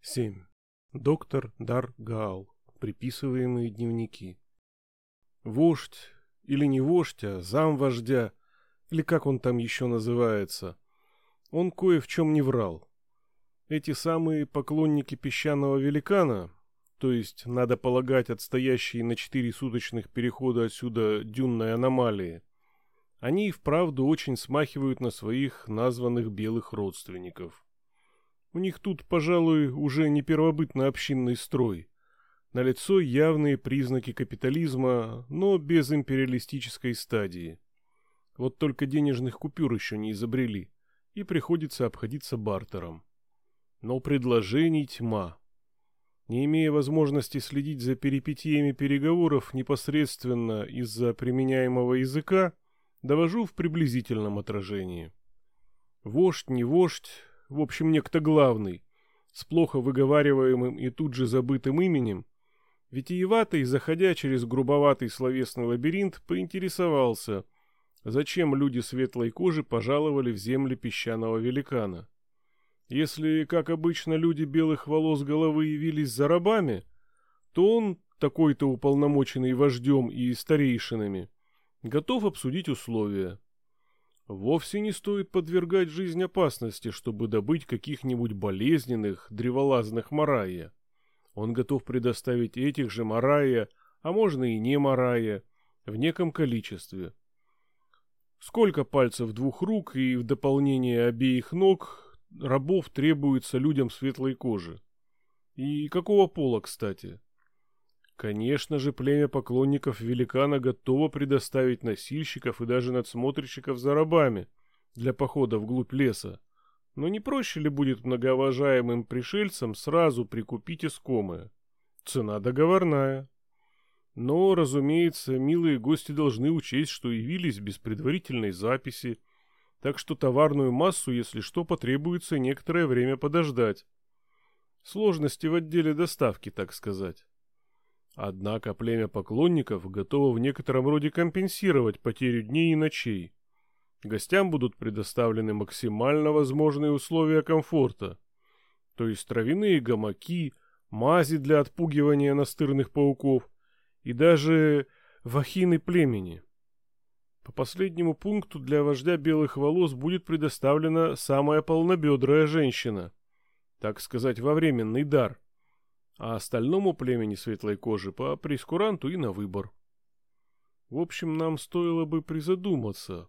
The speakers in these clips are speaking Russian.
7. Доктор Дар Гаал. Приписываемые дневники. Вождь, или не вождь, а зам вождя, или как он там еще называется, он кое в чем не врал. Эти самые поклонники песчаного великана, то есть, надо полагать, отстоящие на четыре суточных перехода отсюда дюнной аномалии, они и вправду очень смахивают на своих названных белых родственников. У них тут, пожалуй, уже не первобытно-общинный строй. Налицо явные признаки капитализма, но без империалистической стадии. Вот только денежных купюр еще не изобрели, и приходится обходиться бартером. Но предложений тьма. Не имея возможности следить за перипетиями переговоров непосредственно из-за применяемого языка, довожу в приблизительном отражении. Вождь, не вождь, в общем, некто главный, с плохо выговариваемым и тут же забытым именем, витиеватый, заходя через грубоватый словесный лабиринт, поинтересовался, зачем люди светлой кожи пожаловали в земли песчаного великана. Если, как обычно, люди белых волос головы явились за рабами, то он, такой-то уполномоченный вождем и старейшинами, готов обсудить условия. Вовсе не стоит подвергать жизнь опасности, чтобы добыть каких-нибудь болезненных, древолазных марая. Он готов предоставить этих же марая, а можно и не марая, в неком количестве. Сколько пальцев двух рук и в дополнение обеих ног рабов требуется людям светлой кожи? И какого пола, кстати? Конечно же, племя поклонников великана готово предоставить носильщиков и даже надсмотрщиков за рабами для похода вглубь леса. Но не проще ли будет многоуважаемым пришельцам сразу прикупить искомое? Цена договорная. Но, разумеется, милые гости должны учесть, что явились без предварительной записи, так что товарную массу, если что, потребуется некоторое время подождать. Сложности в отделе доставки, так сказать. Однако племя поклонников готово в некотором роде компенсировать потерю дней и ночей. Гостям будут предоставлены максимально возможные условия комфорта, то есть травяные гамаки, мази для отпугивания настырных пауков и даже вахины племени. По последнему пункту для вождя белых волос будет предоставлена самая полнобедрая женщина, так сказать, во временный дар – а остальному племени светлой кожи по прескуранту и на выбор. В общем, нам стоило бы призадуматься.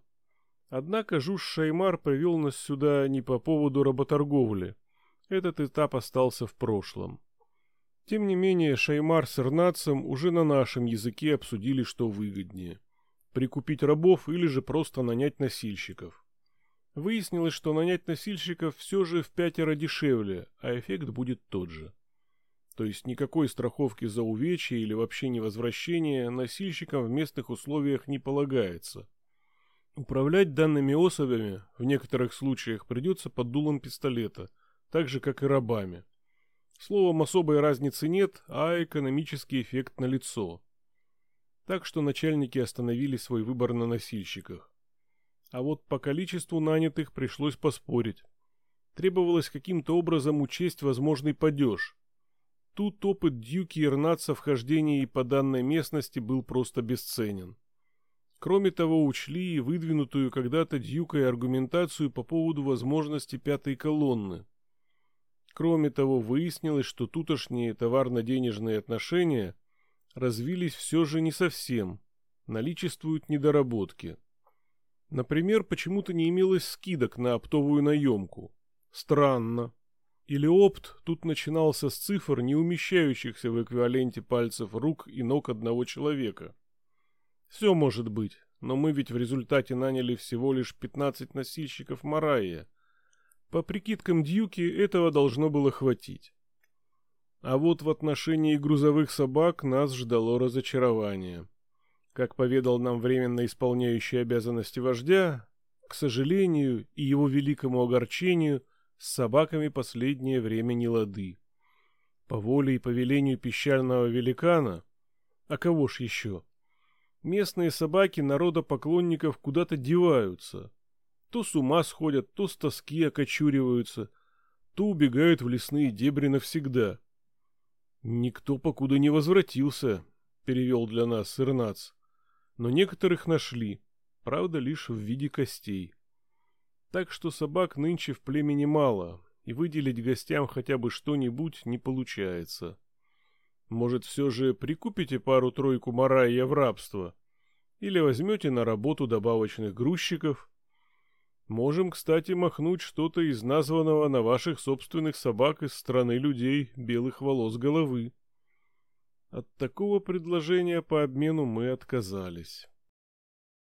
Однако Жуж Шаймар привел нас сюда не по поводу работорговли. Этот этап остался в прошлом. Тем не менее, Шаймар с Ирнацем уже на нашем языке обсудили, что выгоднее. Прикупить рабов или же просто нанять носильщиков. Выяснилось, что нанять носильщиков все же в пятеро дешевле, а эффект будет тот же. То есть никакой страховки за увечье или вообще невозвращение носильщикам в местных условиях не полагается. Управлять данными особями в некоторых случаях придется под дулом пистолета, так же как и рабами. Словом, особой разницы нет, а экономический эффект налицо. Так что начальники остановили свой выбор на носильщиках. А вот по количеству нанятых пришлось поспорить. Требовалось каким-то образом учесть возможный падеж – Тут опыт Дьюки Ирнаца в хождении по данной местности был просто бесценен. Кроме того, учли и выдвинутую когда-то Дьюкой аргументацию по поводу возможности пятой колонны. Кроме того, выяснилось, что тутошние товарно-денежные отношения развились все же не совсем, наличествуют недоработки. Например, почему-то не имелось скидок на оптовую наемку. Странно. Или опт тут начинался с цифр, не умещающихся в эквиваленте пальцев рук и ног одного человека. Все может быть, но мы ведь в результате наняли всего лишь 15 носильщиков Марайя. По прикидкам Дьюки этого должно было хватить. А вот в отношении грузовых собак нас ждало разочарование. Как поведал нам временно исполняющий обязанности вождя, к сожалению и его великому огорчению – с собаками последнее время не лады. По воле и повелению пещерного великана, а кого ж еще, местные собаки народа поклонников куда-то деваются. То с ума сходят, то с тоски окочуриваются, то убегают в лесные дебри навсегда. Никто покуда не возвратился, перевел для нас Сырнац. Но некоторых нашли, правда, лишь в виде костей. Так что собак нынче в племени мало, и выделить гостям хотя бы что-нибудь не получается. Может, все же прикупите пару-тройку марайя в рабство? Или возьмете на работу добавочных грузчиков? Можем, кстати, махнуть что-то из названного на ваших собственных собак из страны людей белых волос головы. От такого предложения по обмену мы отказались.